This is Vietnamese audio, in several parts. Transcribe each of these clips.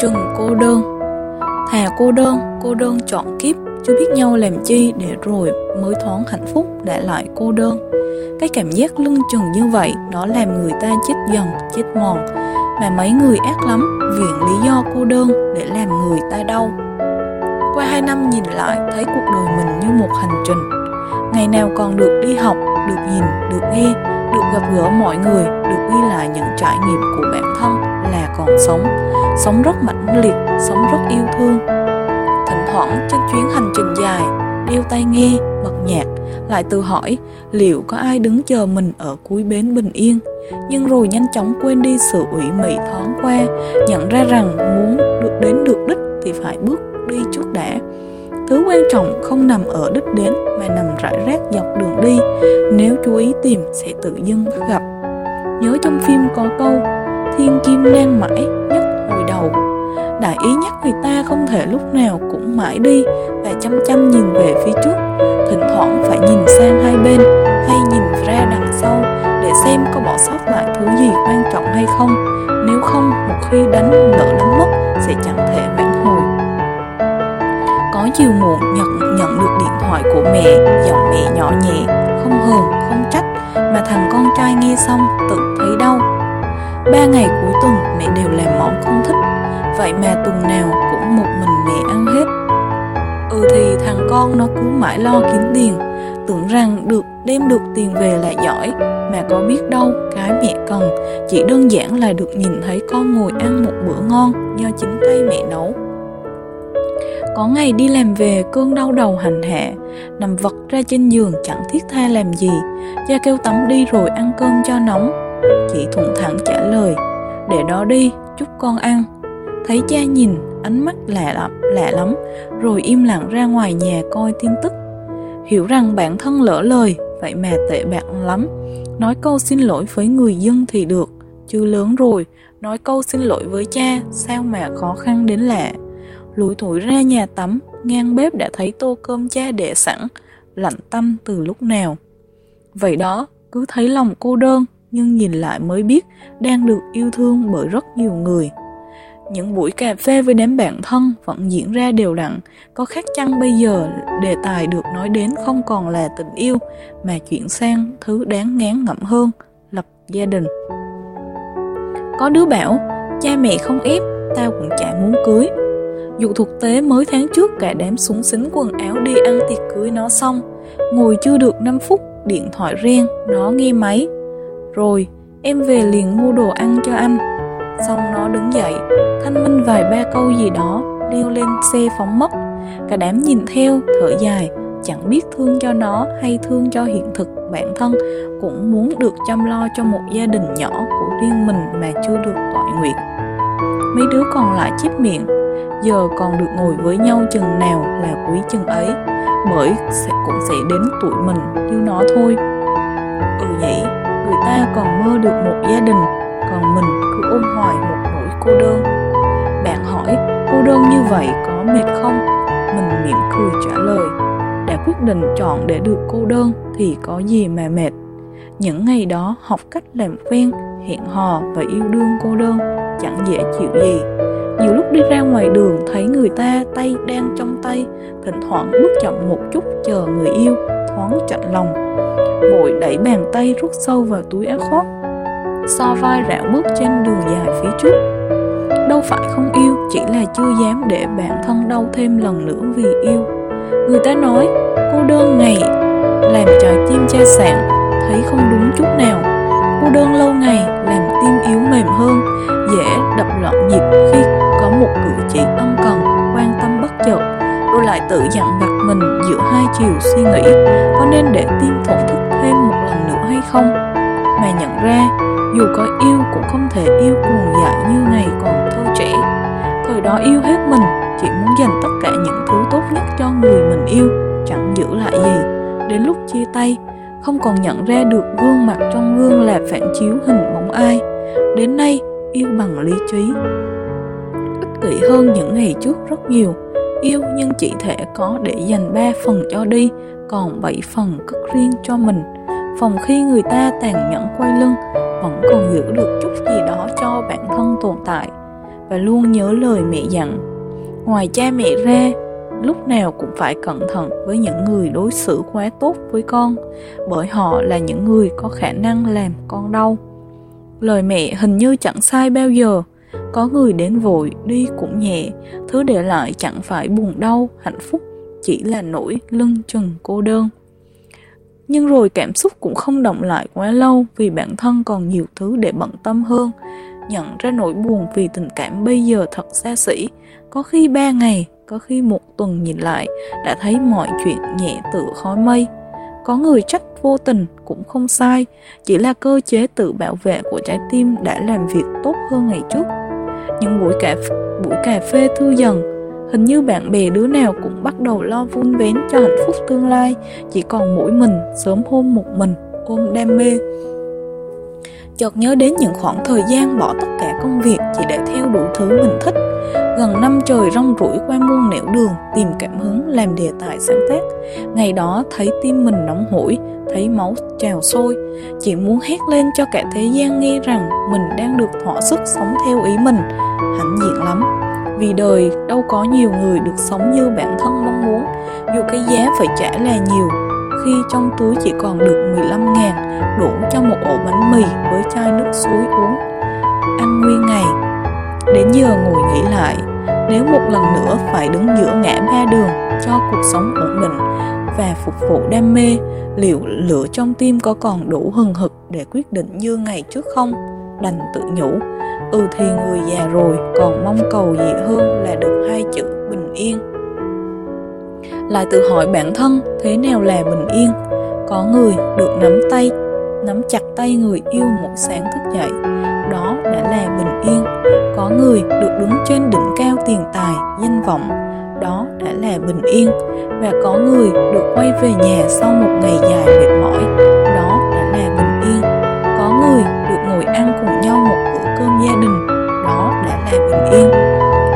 Lưng cô đơn. Thà cô đơn, cô đơn chọn kiếp Chưa biết nhau làm chi để rồi mới thoáng hạnh phúc đã lại cô đơn. Cái cảm giác lưng chừng như vậy Nó làm người ta chết dần, chết mòn. Mà mấy người ác lắm Viện lý do cô đơn để làm người ta đau. Qua hai năm nhìn lại thấy cuộc đời mình như một hành trình. Ngày nào còn được đi học, được nhìn, được nghe Được gặp gỡ mọi người, được ghi lại những trải nghiệm của bản thân là còn sống sống rất mãnh liệt, sống rất yêu thương. Thỉnh thoảng trên chuyến hành trình dài, đeo tai nghe bật nhạc, lại tự hỏi liệu có ai đứng chờ mình ở cuối bến bình yên. Nhưng rồi nhanh chóng quên đi sự ủy mị thoáng qua, nhận ra rằng muốn được đến được đích thì phải bước đi trước đã. Thứ quan trọng không nằm ở đích đến mà nằm rải rác dọc đường đi, nếu chú ý tìm sẽ tự dưng gặp. Nhớ trong phim có câu, thiên kim nan mãi nhất đại ý nhắc người ta không thể lúc nào cũng mãi đi và chăm chăm nhìn về phía trước. Thỉnh thoảng phải nhìn sang hai bên hay nhìn ra đằng sau để xem có bỏ sót lại thứ gì quan trọng hay không. Nếu không, một khi đánh lỡ đánh mất sẽ chẳng thể vãn hồi. Có chiều muộn nhận nhận được điện thoại của mẹ, giọng mẹ nhỏ nhẹ, không hờn, không trách, mà thằng con trai nghe xong tự thấy đau. Ba ngày cuối tuần mẹ đều làm món không thích Vậy mà tuần nào cũng một mình mẹ ăn hết. Ừ thì thằng con nó cứ mãi lo kiếm tiền Tưởng rằng được đem được tiền về là giỏi Mà có biết đâu cái mẹ cần Chỉ đơn giản là được nhìn thấy con ngồi ăn một bữa ngon Do chính tay mẹ nấu. Có ngày đi làm về cơn đau đầu hành hạ Nằm vật ra trên giường chẳng thiết tha làm gì Cha kêu tắm đi rồi ăn cơm cho nóng. Chị thuận thẳng trả lời Để đó đi, chúc con ăn. Thấy cha nhìn, ánh mắt lạ lắm, lạ lắm Rồi im lặng ra ngoài nhà coi tin tức. Hiểu rằng bản thân lỡ lời Vậy mà tệ bạc lắm. Nói câu xin lỗi với người dân thì được Chứ lớn rồi Nói câu xin lỗi với cha Sao mà khó khăn đến lạ? Lủi thủi ra nhà tắm Ngang bếp đã thấy tô cơm cha để sẵn Lạnh tâm từ lúc nào. Vậy đó cứ thấy lòng cô đơn nhưng nhìn lại mới biết đang được yêu thương bởi rất nhiều người. Những buổi cà phê với đám bạn thân vẫn diễn ra đều đặn, có khác chăng bây giờ đề tài được nói đến không còn là tình yêu mà chuyển sang thứ đáng ngán ngẩm hơn, lập gia đình. Có đứa bảo, cha mẹ không ép, tao cũng chả muốn cưới. Dù thực tế mới tháng trước cả đám súng xính quần áo đi ăn tiệc cưới nó xong, ngồi chưa được 5 phút, điện thoại riêng nó nghe máy, rồi em về liền mua đồ ăn cho anh Xong nó đứng dậy, Thanh minh vài ba câu gì đó, Leo lên xe phóng mất Cả đám nhìn theo, thở dài, Chẳng biết thương cho nó hay thương cho hiện thực bản thân, Cũng muốn được chăm lo cho một gia đình nhỏ của riêng mình mà chưa được tội nguyện. Mấy đứa còn lại chép miệng, Giờ còn được ngồi với nhau chừng nào là quý chừng ấy, Bởi sẽ, cũng sẽ đến tuổi mình như nó thôi. Ừ nhỉ người ta còn mơ được một gia đình, còn mình ôm hoài một nỗi cô đơn. Bạn hỏi, cô đơn như vậy có mệt không? Mình mỉm cười trả lời, đã quyết định chọn để được cô đơn thì có gì mà mệt. Những ngày đó học cách làm quen, hẹn hò và yêu đương cô đơn chẳng dễ chịu gì. Nhiều lúc đi ra ngoài đường thấy người ta tay đang trong tay, thỉnh thoảng bước chậm một chút chờ người yêu thoáng chạnh lòng. Vội đẩy bàn tay rút sâu vào túi áo khoác so vai rảo bước trên đường dài phía trước. Đâu phải không yêu, chỉ là chưa dám để bản thân đau thêm lần nữa vì yêu. Người ta nói, cô đơn ngày làm trò chim che sạn, thấy không đúng chút nào. Cô đơn lâu ngày làm tim yếu mềm hơn, dễ đập loạn nhịp khi có một cử chỉ ân cần, quan tâm bất chợt. Rồi lại tự dặn vặt mình giữa hai chiều suy nghĩ, có nên để tim thổn thức thêm một lần nữa hay không? Mà nhận ra dù có yêu cũng không thể yêu cuồng dại như ngày còn thơ trẻ. Thời đó yêu hết mình, chỉ muốn dành tất cả những thứ tốt nhất cho người mình yêu, chẳng giữ lại gì. Đến lúc chia tay, không còn nhận ra được gương mặt trong gương là phản chiếu hình bóng ai. Đến nay, yêu bằng lý trí. Ích kỷ hơn những ngày trước rất nhiều. Yêu nhưng chỉ thể có để dành ba phần cho đi, còn bảy phần cất riêng cho mình. Phòng khi người ta tàn nhẫn quay lưng vẫn còn giữ được chút gì đó cho bản thân tồn tại và luôn nhớ lời mẹ dặn. Ngoài cha mẹ ra, lúc nào cũng phải cẩn thận với những người đối xử quá tốt với con, bởi họ là những người có khả năng làm con đau. Lời mẹ hình như chẳng sai bao giờ, có người đến vội, đi cũng nhẹ, thứ để lại chẳng phải buồn đau, hạnh phúc, chỉ là nỗi lưng chừng cô đơn. Nhưng rồi cảm xúc cũng không động lại quá lâu vì bản thân còn nhiều thứ để bận tâm hơn. Nhận ra nỗi buồn vì tình cảm bây giờ thật xa xỉ, có khi ba ngày, có khi một tuần nhìn lại đã thấy mọi chuyện nhẹ tự khói mây. Có người trách vô tình cũng không sai, chỉ là cơ chế tự bảo vệ của trái tim đã làm việc tốt hơn ngày trước. Những buổi cà buổi cà phê thư dần, hình như bạn bè đứa nào cũng bắt đầu lo vun vén cho hạnh phúc tương lai, chỉ còn mỗi mình sớm hôm một mình ôm đam mê. Chợt nhớ đến những khoảng thời gian bỏ tất cả công việc chỉ để theo đủ thứ mình thích, gần năm trời rong ruổi qua muôn nẻo đường tìm cảm hứng làm đề tài sáng tác. Ngày đó thấy tim mình nóng hổi, thấy máu trào sôi, chỉ muốn hét lên cho cả thế gian nghe rằng mình đang được thỏa sức sống theo ý mình. Hãnh diện lắm, vì đời đâu có nhiều người được sống như bản thân mong muốn, dù cái giá phải trả là nhiều. Khi trong túi chỉ còn được 15 ngàn, đủ cho một ổ bánh mì với chai nước suối uống. Ăn nguyên ngày. Đến giờ ngồi nghĩ lại, nếu một lần nữa phải đứng giữa ngã ba đường cho cuộc sống ổn định và phục vụ đam mê, liệu lửa trong tim có còn đủ hừng hực để quyết định như ngày trước không? Đành tự nhủ, ừ thì người già rồi còn mong cầu gì hơn là được hai chữ bình yên. Lại tự hỏi bản thân thế nào là bình yên? Có người được nắm tay, nắm chặt tay người yêu mỗi sáng thức dậy, đó đã là bình yên. Có người được đứng trên đỉnh cao tiền tài, danh vọng, đó đã là bình yên và có người được quay về nhà sau một ngày dài mệt mỏi yên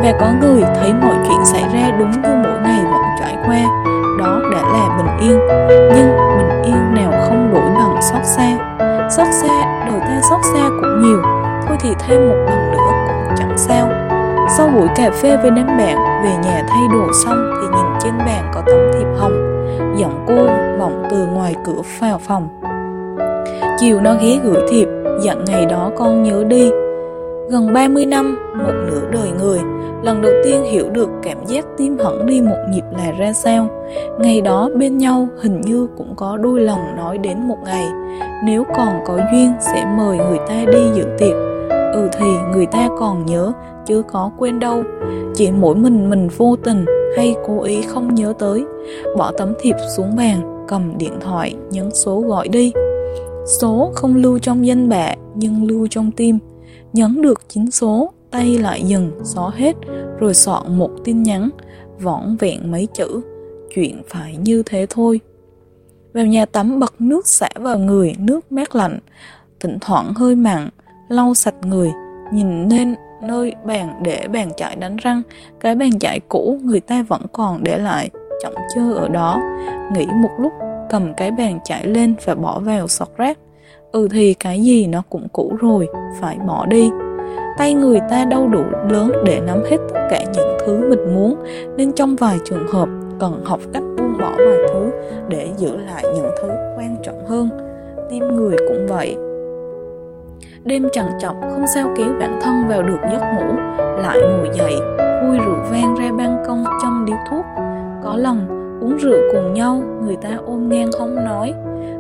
và có người thấy mọi chuyện xảy ra đúng như mỗi ngày vẫn trải qua đó đã là bình yên nhưng bình yên nào không đổi bằng xót xa xót xa đời ta xót xa cũng nhiều thôi thì thêm một lần nữa cũng chẳng sao sau buổi cà phê với đám bạn, về nhà thay đồ xong thì nhìn trên bàn có tấm thiệp hồng. Giọng cô vọng từ ngoài cửa vào phòng. Chiều nó ghé gửi thiệp, dặn ngày đó con nhớ đi. Gần 30 năm, một nửa đời người, lần đầu tiên hiểu được cảm giác tim hẳn đi một nhịp là ra sao. Ngày đó bên nhau hình như cũng có đôi lòng nói đến một ngày, nếu còn có duyên sẽ mời người ta đi dự tiệc. Ừ thì người ta còn nhớ chứ có quên đâu chỉ mỗi mình mình vô tình hay cố ý không nhớ tới bỏ tấm thiệp xuống bàn cầm điện thoại nhấn số gọi đi số không lưu trong danh bạ nhưng lưu trong tim nhấn được chín số, tay lại dừng, xóa hết, rồi soạn một tin nhắn võn vẹn mấy chữ, chuyện phải như thế thôi. Vào nhà tắm, bật nước xả vào người, nước mát lạnh, thỉnh thoảng hơi mặn, lau sạch người, nhìn lên nơi bàn để bàn chải đánh răng, cái bàn chải cũ người ta vẫn còn để lại, chậm chơ ở đó. Nghĩ một lúc, cầm cái bàn chải lên và bỏ vào sọt rác ừ thì cái gì nó cũng cũ rồi phải bỏ đi. Tay người ta đâu đủ lớn để nắm hết tất cả những thứ mình muốn nên trong vài trường hợp cần học cách buông bỏ vài thứ để giữ lại những thứ quan trọng hơn. Tim người cũng vậy. Đêm trằn trọc không sao kéo bản thân vào được giấc ngủ Lại ngồi dậy, khui rượu vang ra ban công châm điếu thuốc. Có lần uống rượu cùng nhau người ta ôm ngang không nói.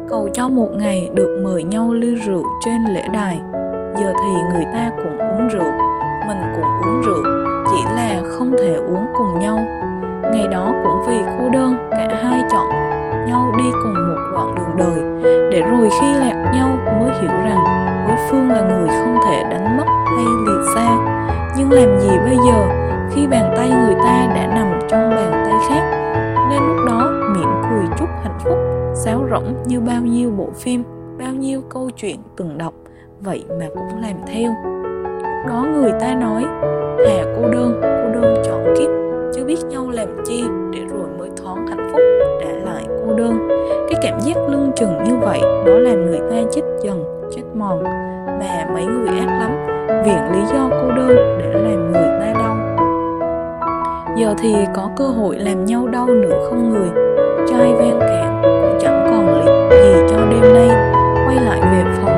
Cầu cho một ngày được mời nhau ly rượu trên lễ đài. Giờ thì người ta cũng uống rượu, Mình cũng uống rượu, Chỉ là không thể uống cùng nhau. Ngày đó cũng vì cô đơn, Cả hai chọn nhau đi cùng một đoạn đường đời, Để rồi khi lạc nhau mới hiểu rằng đối phương là người không thể đánh mất hay lìa xa. Nhưng làm gì bây giờ khi bàn tay người ta đã nằm trong bàn tay khác? Sáo như bao nhiêu bộ phim, bao nhiêu câu chuyện từng đọc, vậy mà cũng làm theo. Đó người ta nói thà cô đơn cô đơn chọn kiếp, chứ biết nhau làm chi để rồi mới thoáng hạnh phúc đã lại cô đơn. Cái cảm giác lưng chừng như vậy, nó làm người ta chết dần, chết mòn. Mà mấy người ác lắm, viện lý do cô đơn để làm người ta đau. Giờ thì có cơ hội làm nhau đau nữa không người? Chai ven cạn đêm nay quay lại về phòng